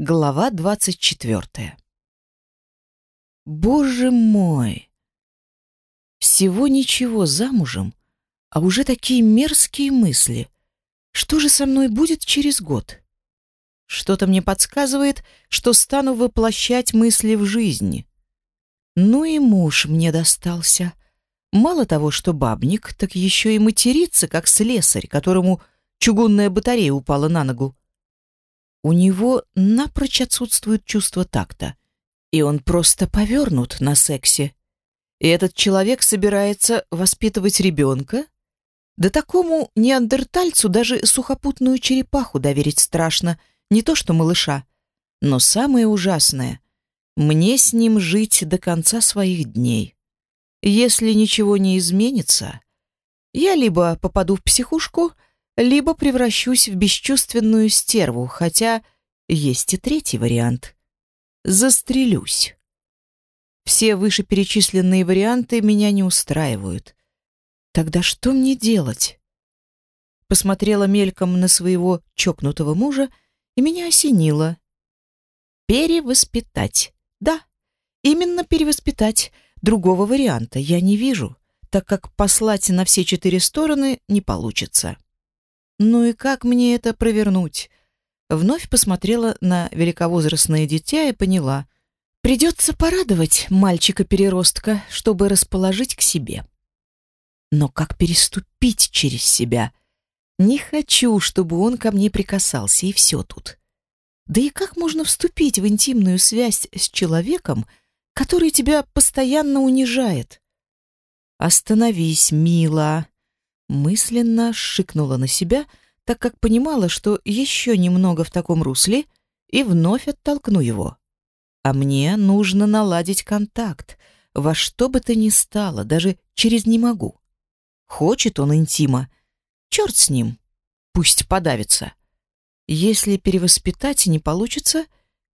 Глава двадцать четвертая. Боже мой! Всего ничего замужем, а уже такие мерзкие мысли. Что же со мной будет через год? Что-то мне подсказывает, что стану воплощать мысли в жизни. Ну и муж мне достался. Мало того, что бабник, так еще и матерится, как слесарь, которому чугунная батарея упала на ногу. У него напрочь отсутствует чувство такта, и он просто повернут на сексе. И этот человек собирается воспитывать ребенка? Да такому неандертальцу даже сухопутную черепаху доверить страшно, не то что малыша. Но самое ужасное — мне с ним жить до конца своих дней. Если ничего не изменится, я либо попаду в психушку, либо превращусь в бесчувственную стерву, хотя есть и третий вариант. Застрелюсь. Все вышеперечисленные варианты меня не устраивают. Тогда что мне делать? Посмотрела мельком на своего чокнутого мужа, и меня осенило. Перевоспитать. Да, именно перевоспитать. Другого варианта я не вижу, так как послать на все четыре стороны не получится. Ну и как мне это провернуть? Вновь посмотрела на великовозрастное дитя и поняла. Придется порадовать мальчика-переростка, чтобы расположить к себе. Но как переступить через себя? Не хочу, чтобы он ко мне прикасался, и все тут. Да и как можно вступить в интимную связь с человеком, который тебя постоянно унижает? Остановись, мила мысленно шикнула на себя, так как понимала, что еще немного в таком русле и вновь оттолкну его. А мне нужно наладить контакт, во что бы то ни стало, даже через «не могу». Хочет он интима, черт с ним, пусть подавится. Если перевоспитать не получится,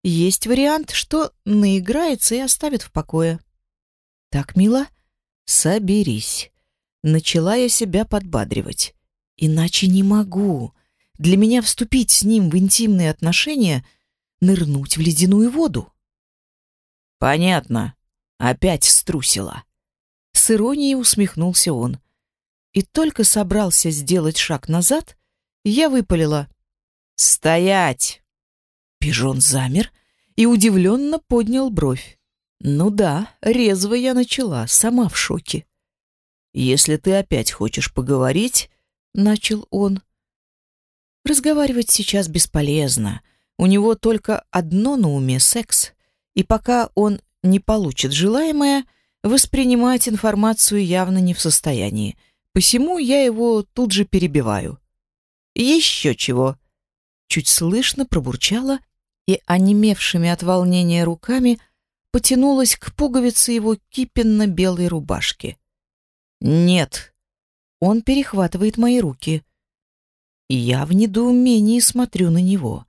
есть вариант, что наиграется и оставит в покое. Так, мила, соберись. Начала я себя подбадривать. Иначе не могу. Для меня вступить с ним в интимные отношения — нырнуть в ледяную воду. Понятно. Опять струсила. С иронией усмехнулся он. И только собрался сделать шаг назад, я выпалила. «Стоять!» Пижон замер и удивленно поднял бровь. Ну да, резво я начала, сама в шоке. «Если ты опять хочешь поговорить», — начал он. «Разговаривать сейчас бесполезно. У него только одно на уме — секс. И пока он не получит желаемое, воспринимать информацию явно не в состоянии. Посему я его тут же перебиваю. «Еще чего!» Чуть слышно пробурчала и, онемевшими от волнения руками, потянулась к пуговице его кипенно-белой рубашки. «Нет». Он перехватывает мои руки. Я в недоумении смотрю на него.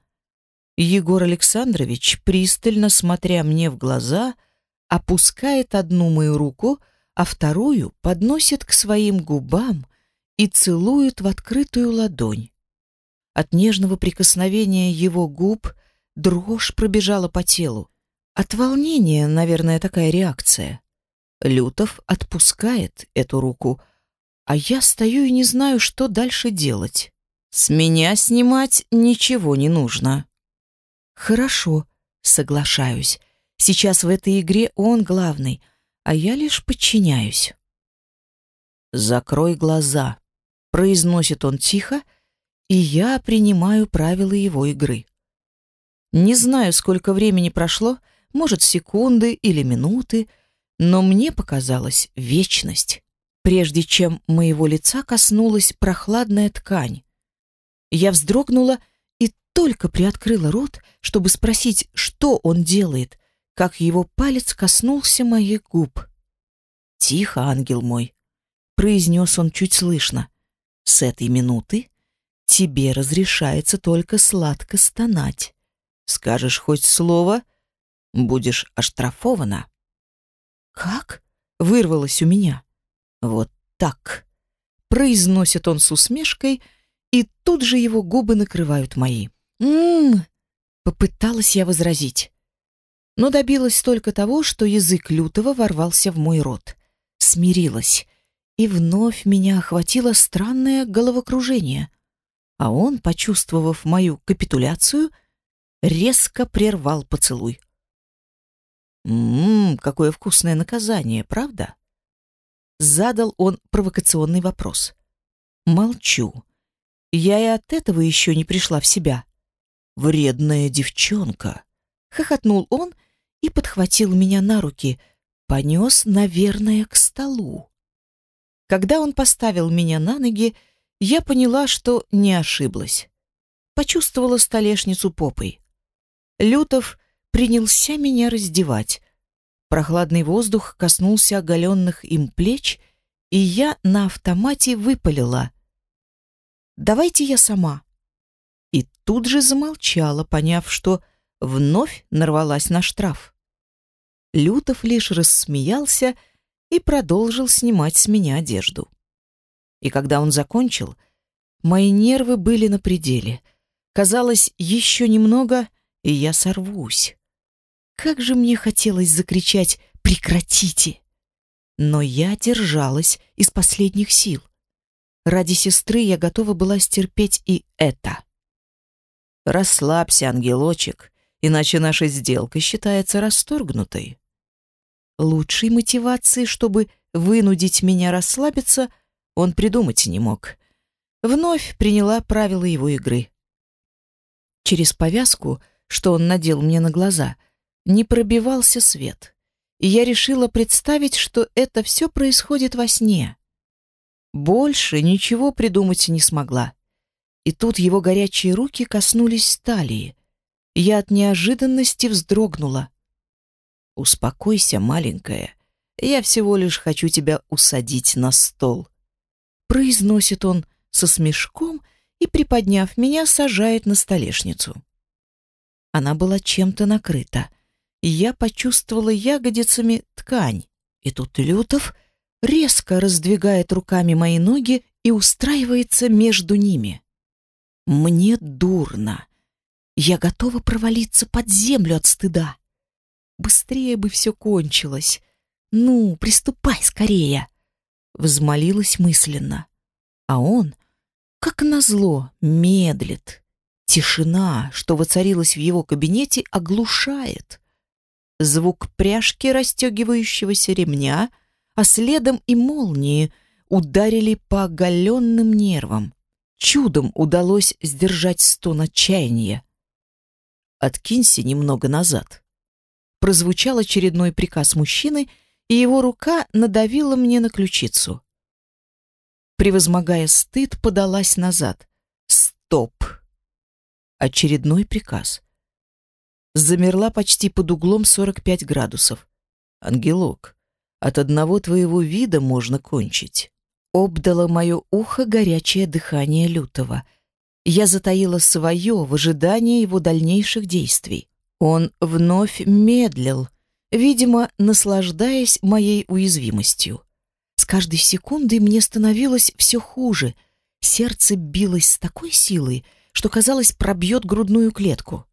Егор Александрович, пристально смотря мне в глаза, опускает одну мою руку, а вторую подносит к своим губам и целует в открытую ладонь. От нежного прикосновения его губ дрожь пробежала по телу. От волнения, наверное, такая реакция. Лютов отпускает эту руку, а я стою и не знаю, что дальше делать. С меня снимать ничего не нужно. Хорошо, соглашаюсь. Сейчас в этой игре он главный, а я лишь подчиняюсь. Закрой глаза, произносит он тихо, и я принимаю правила его игры. Не знаю, сколько времени прошло, может, секунды или минуты, но мне показалась вечность, прежде чем моего лица коснулась прохладная ткань. Я вздрогнула и только приоткрыла рот, чтобы спросить, что он делает, как его палец коснулся моих губ. «Тихо, ангел мой», — произнес он чуть слышно. «С этой минуты тебе разрешается только сладко стонать. Скажешь хоть слово — будешь оштрафована». «Как?» — вырвалось у меня. «Вот так!» — произносит он с усмешкой, и тут же его губы накрывают мои. «Ммм!» Попыталась я возразить, но добилась только того, что язык лютого ворвался в мой рот. Смирилась, и вновь меня охватило странное головокружение. А он, почувствовав мою капитуляцию, резко прервал поцелуй. «Ммм, какое вкусное наказание, правда?» Задал он провокационный вопрос. Молчу. Я и от этого еще не пришла в себя. «Вредная девчонка!» Хохотнул он и подхватил меня на руки, понес, наверное, к столу. Когда он поставил меня на ноги, я поняла, что не ошиблась. Почувствовала столешницу попой. Лютов принялся меня раздевать. Прохладный воздух коснулся оголенных им плеч, и я на автомате выпалила. «Давайте я сама». И тут же замолчала, поняв, что вновь нарвалась на штраф. Лютов лишь рассмеялся и продолжил снимать с меня одежду. И когда он закончил, мои нервы были на пределе. Казалось, еще немного, и я сорвусь. Как же мне хотелось закричать «Прекратите!» Но я держалась из последних сил. Ради сестры я готова была стерпеть и это. «Расслабься, ангелочек», иначе наша сделка считается расторгнутой. Лучшей мотивации, чтобы вынудить меня расслабиться, он придумать не мог. Вновь приняла правила его игры. Через повязку, что он надел мне на глаза, не пробивался свет, и я решила представить, что это все происходит во сне. Больше ничего придумать не смогла. И тут его горячие руки коснулись талии, я от неожиданности вздрогнула. «Успокойся, маленькая. Я всего лишь хочу тебя усадить на стол». Произносит он со смешком и, приподняв меня, сажает на столешницу. Она была чем-то накрыта, я почувствовала ягодицами ткань. И тут Лютов резко раздвигает руками мои ноги и устраивается между ними. Мне дурно. Я готова провалиться под землю от стыда. Быстрее бы все кончилось. Ну, приступай скорее. Взмолилась мысленно. А он, как назло, медлит. Тишина, что воцарилась в его кабинете, оглушает. Звук пряжки расстегивающегося ремня, а следом и молнии ударили по оголенным нервам. Чудом удалось сдержать стон отчаяния. «Откинься немного назад». Прозвучал очередной приказ мужчины, и его рука надавила мне на ключицу. Превозмогая стыд, подалась назад. «Стоп!» Очередной приказ. Замерла почти под углом 45 градусов. «Ангелок, от одного твоего вида можно кончить». Обдало мое ухо горячее дыхание лютого — я затаила свое в ожидании его дальнейших действий. Он вновь медлил, видимо, наслаждаясь моей уязвимостью. С каждой секундой мне становилось все хуже. Сердце билось с такой силой, что, казалось, пробьет грудную клетку.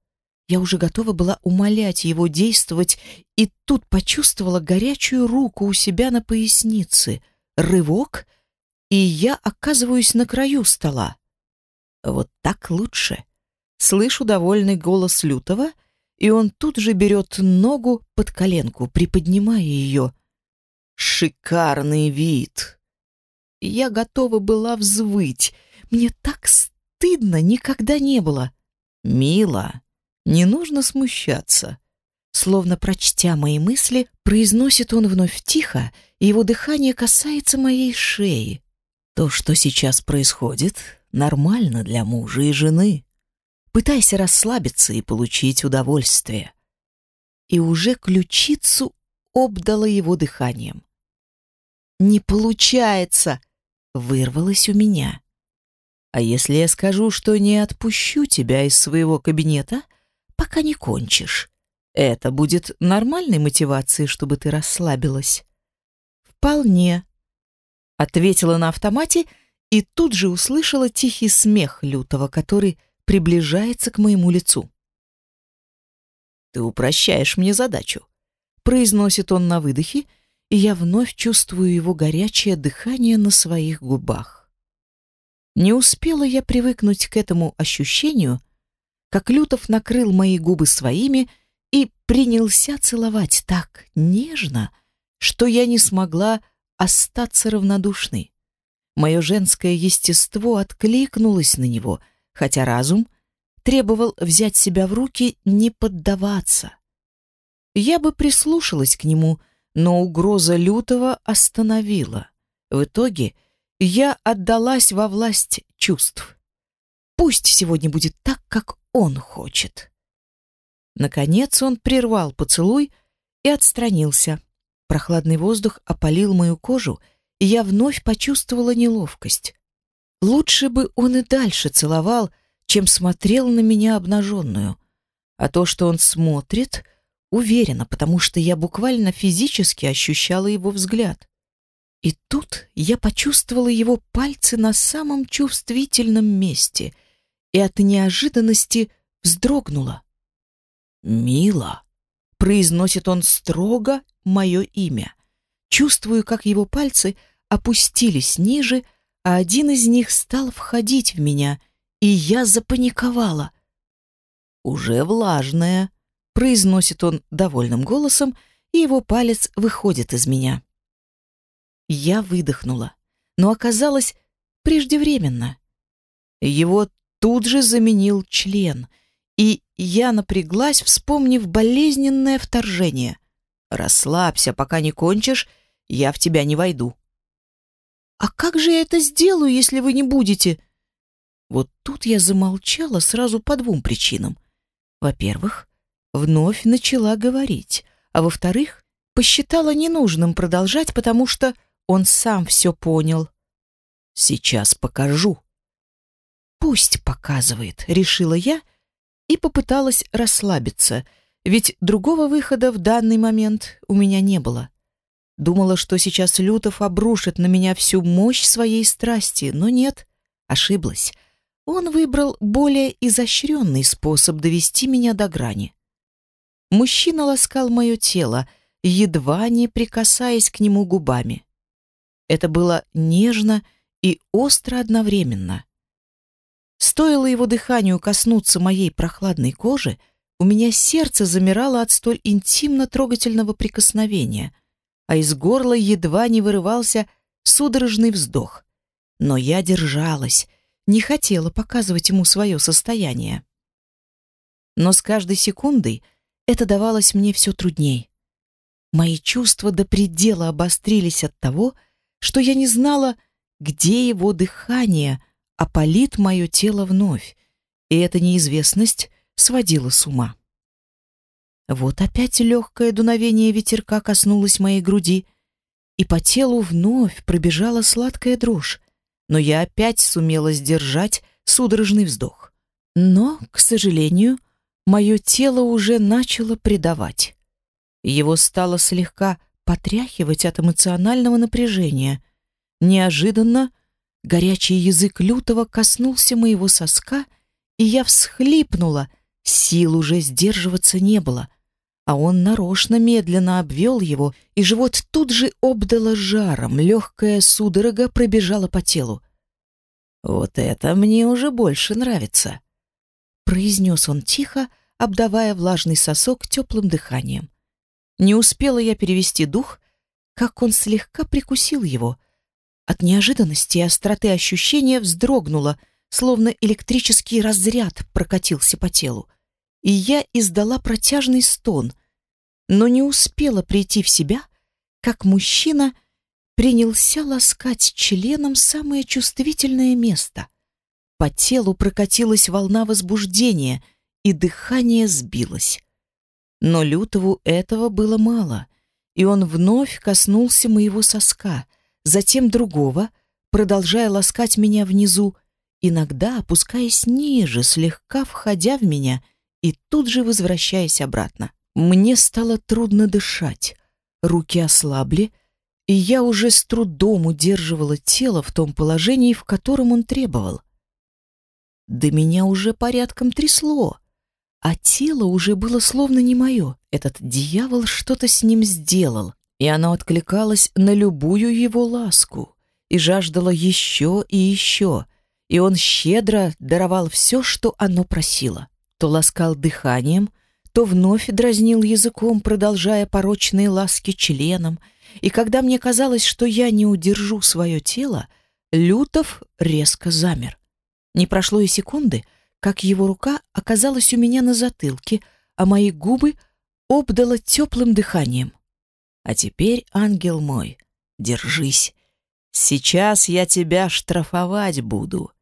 Я уже готова была умолять его действовать, и тут почувствовала горячую руку у себя на пояснице. Рывок, и я оказываюсь на краю стола. Вот так лучше. Слышу довольный голос Лютого, и он тут же берет ногу под коленку, приподнимая ее. Шикарный вид. Я готова была взвыть. Мне так стыдно никогда не было. Мила, не нужно смущаться. Словно прочтя мои мысли, произносит он вновь тихо, и его дыхание касается моей шеи. То, что сейчас происходит, нормально для мужа и жены. Пытайся расслабиться и получить удовольствие. И уже ключицу обдала его дыханием. «Не получается!» — вырвалось у меня. «А если я скажу, что не отпущу тебя из своего кабинета, пока не кончишь, это будет нормальной мотивацией, чтобы ты расслабилась?» «Вполне», — ответила на автомате и тут же услышала тихий смех лютого, который приближается к моему лицу. Ты упрощаешь мне задачу. Произносит он на выдохе, и я вновь чувствую его горячее дыхание на своих губах. Не успела я привыкнуть к этому ощущению, как Лютов накрыл мои губы своими и принялся целовать так нежно, что я не смогла остаться равнодушной. Мое женское естество откликнулось на него, хотя разум требовал взять себя в руки, не поддаваться. Я бы прислушалась к нему, но угроза лютого остановила. В итоге я отдалась во власть чувств. Пусть сегодня будет так, как он хочет. Наконец он прервал поцелуй и отстранился. Прохладный воздух опалил мою кожу, и я вновь почувствовала неловкость. Лучше бы он и дальше целовал, чем смотрел на меня обнаженную. А то, что он смотрит, уверена, потому что я буквально физически ощущала его взгляд. И тут я почувствовала его пальцы на самом чувствительном месте и от неожиданности вздрогнула. «Мила», — произносит он строго мое имя. Чувствую, как его пальцы опустились ниже, а один из них стал входить в меня, и я запаниковала. «Уже влажная», — произносит он довольным голосом, и его палец выходит из меня. Я выдохнула, но оказалось преждевременно. Его тут же заменил член, и я напряглась, вспомнив болезненное вторжение. «Расслабься, пока не кончишь, я в тебя не войду». «А как же я это сделаю, если вы не будете?» Вот тут я замолчала сразу по двум причинам. Во-первых, вновь начала говорить, а во-вторых, посчитала ненужным продолжать, потому что он сам все понял. «Сейчас покажу». «Пусть показывает», — решила я и попыталась расслабиться, ведь другого выхода в данный момент у меня не было. Думала, что сейчас Лютов обрушит на меня всю мощь своей страсти, но нет, ошиблась. Он выбрал более изощренный способ довести меня до грани. Мужчина ласкал мое тело, едва не прикасаясь к нему губами. Это было нежно и остро одновременно. Стоило его дыханию коснуться моей прохладной кожи, у меня сердце замирало от столь интимно-трогательного прикосновения, а из горла едва не вырывался судорожный вздох. Но я держалась, не хотела показывать ему свое состояние. Но с каждой секундой это давалось мне все трудней. Мои чувства до предела обострились от того, что я не знала, где его дыхание — опалит мое тело вновь, и эта неизвестность сводила с ума. Вот опять легкое дуновение ветерка коснулось моей груди, и по телу вновь пробежала сладкая дрожь, но я опять сумела сдержать судорожный вздох. Но, к сожалению, мое тело уже начало предавать. Его стало слегка потряхивать от эмоционального напряжения. Неожиданно Горячий язык лютого коснулся моего соска, и я всхлипнула. Сил уже сдерживаться не было. А он нарочно медленно обвел его, и живот тут же обдало жаром, легкая судорога пробежала по телу. «Вот это мне уже больше нравится», — произнес он тихо, обдавая влажный сосок теплым дыханием. Не успела я перевести дух, как он слегка прикусил его — от неожиданности и остроты ощущения вздрогнула, словно электрический разряд прокатился по телу. И я издала протяжный стон, но не успела прийти в себя, как мужчина принялся ласкать членом самое чувствительное место. По телу прокатилась волна возбуждения, и дыхание сбилось. Но Лютову этого было мало, и он вновь коснулся моего соска — затем другого, продолжая ласкать меня внизу, иногда опускаясь ниже, слегка входя в меня и тут же возвращаясь обратно. Мне стало трудно дышать, руки ослабли, и я уже с трудом удерживала тело в том положении, в котором он требовал. Да меня уже порядком трясло, а тело уже было словно не мое. Этот дьявол что-то с ним сделал, и оно откликалось на любую его ласку и жаждало еще и еще, и он щедро даровал все, что оно просило. То ласкал дыханием, то вновь дразнил языком, продолжая порочные ласки членом, и когда мне казалось, что я не удержу свое тело, Лютов резко замер. Не прошло и секунды, как его рука оказалась у меня на затылке, а мои губы обдало теплым дыханием. А теперь, ангел мой, держись. Сейчас я тебя штрафовать буду,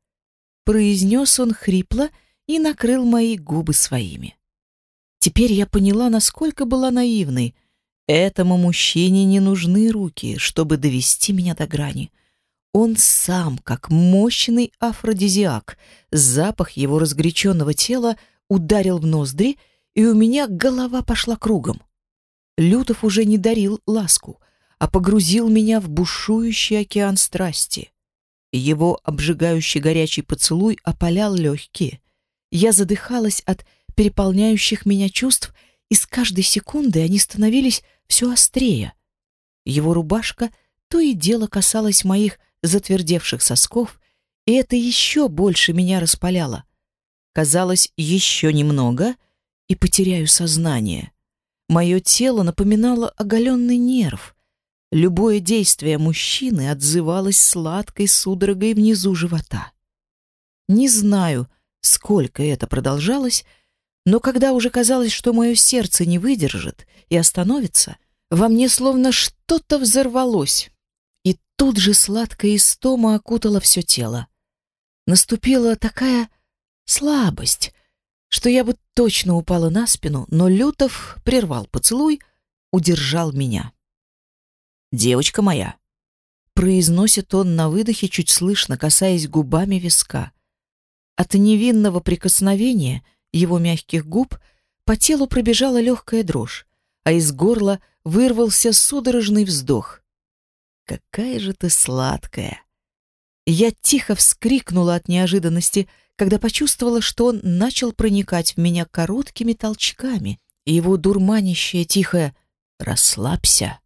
произнес он хрипло и накрыл мои губы своими. Теперь я поняла, насколько была наивной. Этому мужчине не нужны руки, чтобы довести меня до грани. Он сам, как мощный афродизиак, запах его разгоряченного тела ударил в ноздри, и у меня голова пошла кругом. Лютов уже не дарил ласку, а погрузил меня в бушующий океан страсти. Его обжигающий горячий поцелуй опалял легкие. Я задыхалась от переполняющих меня чувств, и с каждой секундой они становились все острее. Его рубашка то и дело касалась моих затвердевших сосков, и это еще больше меня распаляло. Казалось, еще немного, и потеряю сознание. Мое тело напоминало оголенный нерв. Любое действие мужчины отзывалось сладкой судорогой внизу живота. Не знаю, сколько это продолжалось, но когда уже казалось, что мое сердце не выдержит и остановится, во мне словно что-то взорвалось, и тут же сладкая истома окутала все тело. Наступила такая слабость, что я бы точно упала на спину, но Лютов прервал поцелуй, удержал меня. «Девочка моя», — произносит он на выдохе, чуть слышно, касаясь губами виска. От невинного прикосновения его мягких губ по телу пробежала легкая дрожь, а из горла вырвался судорожный вздох. «Какая же ты сладкая!» Я тихо вскрикнула от неожиданности — когда почувствовала, что он начал проникать в меня короткими толчками, и его дурманящее тихое «расслабься»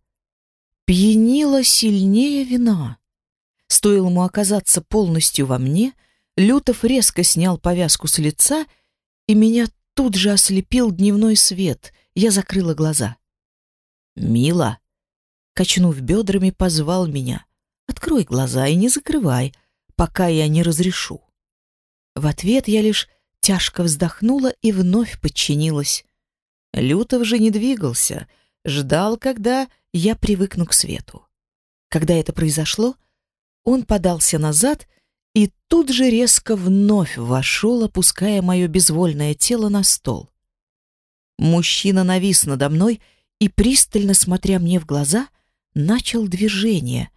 пьянило сильнее вина. Стоило ему оказаться полностью во мне, Лютов резко снял повязку с лица, и меня тут же ослепил дневной свет. Я закрыла глаза. «Мила!» Качнув бедрами, позвал меня. «Открой глаза и не закрывай, пока я не разрешу». В ответ я лишь тяжко вздохнула и вновь подчинилась. Лютов же не двигался, ждал, когда я привыкну к свету. Когда это произошло, он подался назад и тут же резко вновь вошел, опуская мое безвольное тело на стол. Мужчина навис надо мной и, пристально смотря мне в глаза, начал движение.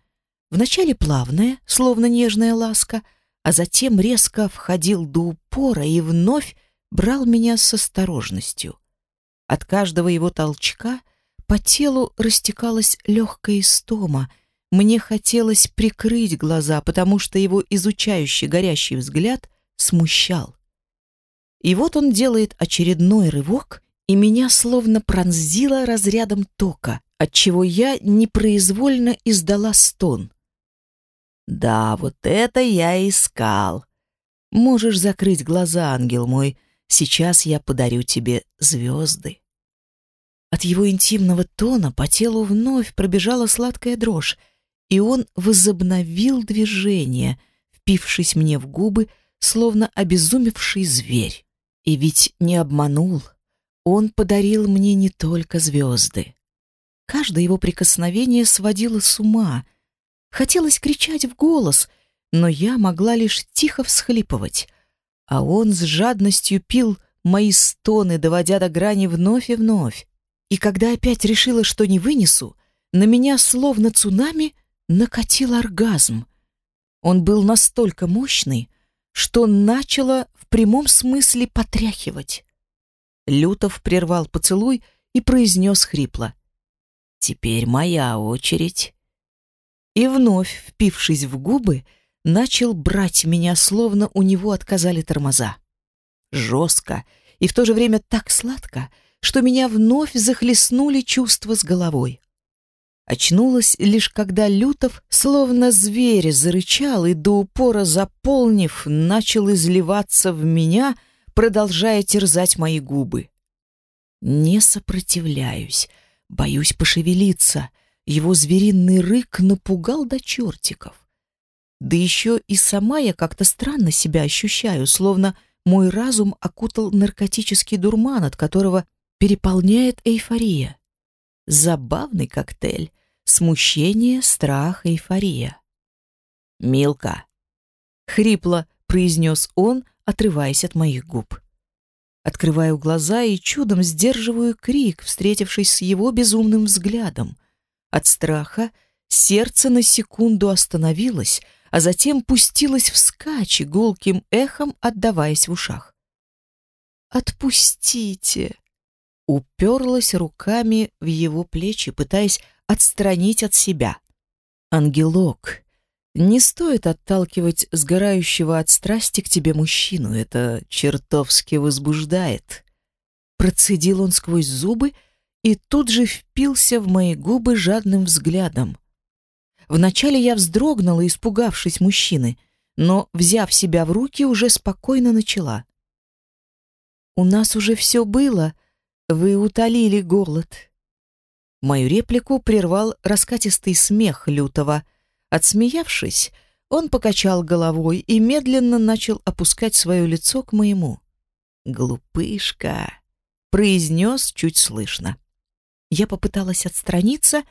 Вначале плавное, словно нежная ласка — а затем резко входил до упора и вновь брал меня с осторожностью. От каждого его толчка по телу растекалась легкая истома. Мне хотелось прикрыть глаза, потому что его изучающий горящий взгляд смущал. И вот он делает очередной рывок, и меня словно пронзило разрядом тока, отчего я непроизвольно издала стон. Да, вот это я искал. Можешь закрыть глаза, ангел мой. Сейчас я подарю тебе звезды. От его интимного тона по телу вновь пробежала сладкая дрожь, и он возобновил движение, впившись мне в губы, словно обезумевший зверь. И ведь не обманул. Он подарил мне не только звезды. Каждое его прикосновение сводило с ума, Хотелось кричать в голос, но я могла лишь тихо всхлипывать. А он с жадностью пил мои стоны, доводя до грани вновь и вновь. И когда опять решила, что не вынесу, на меня словно цунами накатил оргазм. Он был настолько мощный, что начало в прямом смысле потряхивать. Лютов прервал поцелуй и произнес хрипло. «Теперь моя очередь» и вновь, впившись в губы, начал брать меня, словно у него отказали тормоза. Жестко и в то же время так сладко, что меня вновь захлестнули чувства с головой. Очнулась лишь когда Лютов, словно зверь, зарычал и до упора заполнив, начал изливаться в меня, продолжая терзать мои губы. Не сопротивляюсь, боюсь пошевелиться. Его звериный рык напугал до чертиков. Да еще и сама я как-то странно себя ощущаю, словно мой разум окутал наркотический дурман, от которого переполняет эйфория. Забавный коктейль. Смущение, страх, эйфория. «Милка!» — хрипло произнес он, отрываясь от моих губ. Открываю глаза и чудом сдерживаю крик, встретившись с его безумным взглядом. От страха сердце на секунду остановилось, а затем пустилось вскачь, гулким эхом отдаваясь в ушах. «Отпустите!» Уперлась руками в его плечи, пытаясь отстранить от себя. «Ангелок, не стоит отталкивать сгорающего от страсти к тебе мужчину, это чертовски возбуждает». Процедил он сквозь зубы и тут же впился в мои губы жадным взглядом. Вначале я вздрогнула, испугавшись мужчины, но, взяв себя в руки, уже спокойно начала. «У нас уже все было. Вы утолили голод». Мою реплику прервал раскатистый смех Лютого. Отсмеявшись, он покачал головой и медленно начал опускать свое лицо к моему. «Глупышка!» — произнес чуть слышно. Я попыталась отстраниться,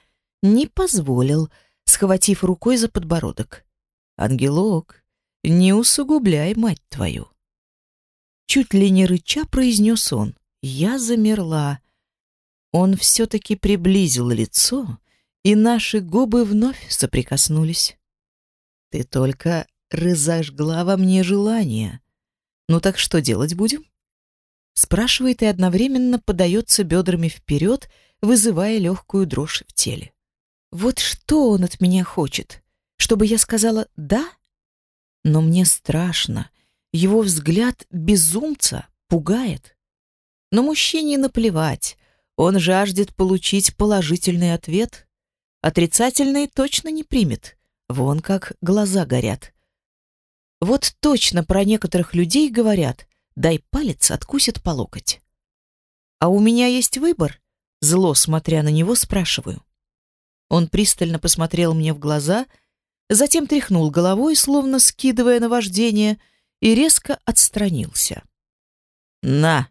не позволил — схватив рукой за подбородок. «Ангелок, не усугубляй, мать твою!» Чуть ли не рыча произнес он. Я замерла. Он все-таки приблизил лицо, и наши губы вновь соприкоснулись. «Ты только разожгла во мне желание. Ну так что делать будем?» Спрашивает и одновременно подается бедрами вперед, вызывая легкую дрожь в теле. Вот что он от меня хочет? Чтобы я сказала «да»? Но мне страшно. Его взгляд безумца пугает. Но мужчине наплевать. Он жаждет получить положительный ответ. Отрицательный точно не примет. Вон как глаза горят. Вот точно про некоторых людей говорят «дай палец, откусит по локоть». А у меня есть выбор? Зло, смотря на него, спрашиваю. Он пристально посмотрел мне в глаза, затем тряхнул головой, словно скидывая наваждение, и резко отстранился. «На!»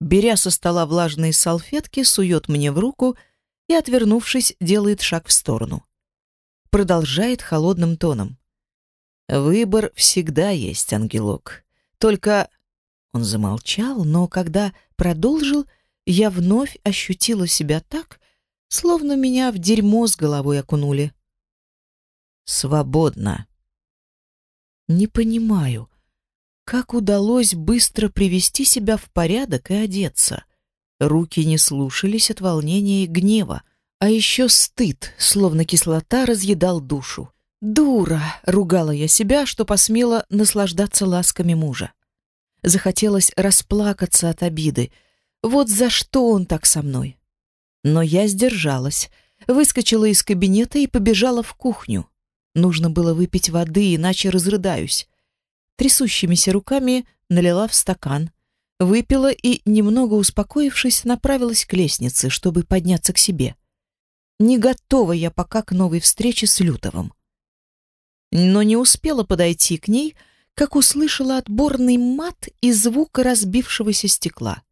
Беря со стола влажные салфетки, сует мне в руку и, отвернувшись, делает шаг в сторону. Продолжает холодным тоном. «Выбор всегда есть, ангелок. Только...» Он замолчал, но когда продолжил, я вновь ощутила себя так, словно меня в дерьмо с головой окунули. Свободно. Не понимаю, как удалось быстро привести себя в порядок и одеться. Руки не слушались от волнения и гнева, а еще стыд, словно кислота, разъедал душу. «Дура!» — ругала я себя, что посмела наслаждаться ласками мужа. Захотелось расплакаться от обиды. Вот за что он так со мной? Но я сдержалась, выскочила из кабинета и побежала в кухню. Нужно было выпить воды, иначе разрыдаюсь. Трясущимися руками налила в стакан, выпила и, немного успокоившись, направилась к лестнице, чтобы подняться к себе. Не готова я пока к новой встрече с Лютовым. Но не успела подойти к ней, как услышала отборный мат и звук разбившегося стекла.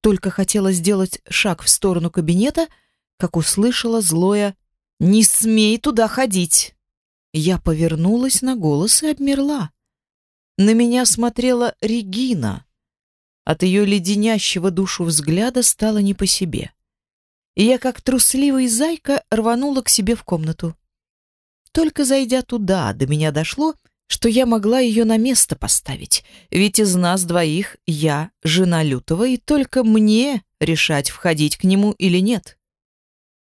Только хотела сделать шаг в сторону кабинета, как услышала злое «Не смей туда ходить!». Я повернулась на голос и обмерла. На меня смотрела Регина. От ее леденящего душу взгляда стало не по себе. И я, как трусливый зайка, рванула к себе в комнату. Только зайдя туда, до меня дошло, что я могла ее на место поставить, ведь из нас двоих я жена Лютого, и только мне решать, входить к нему или нет.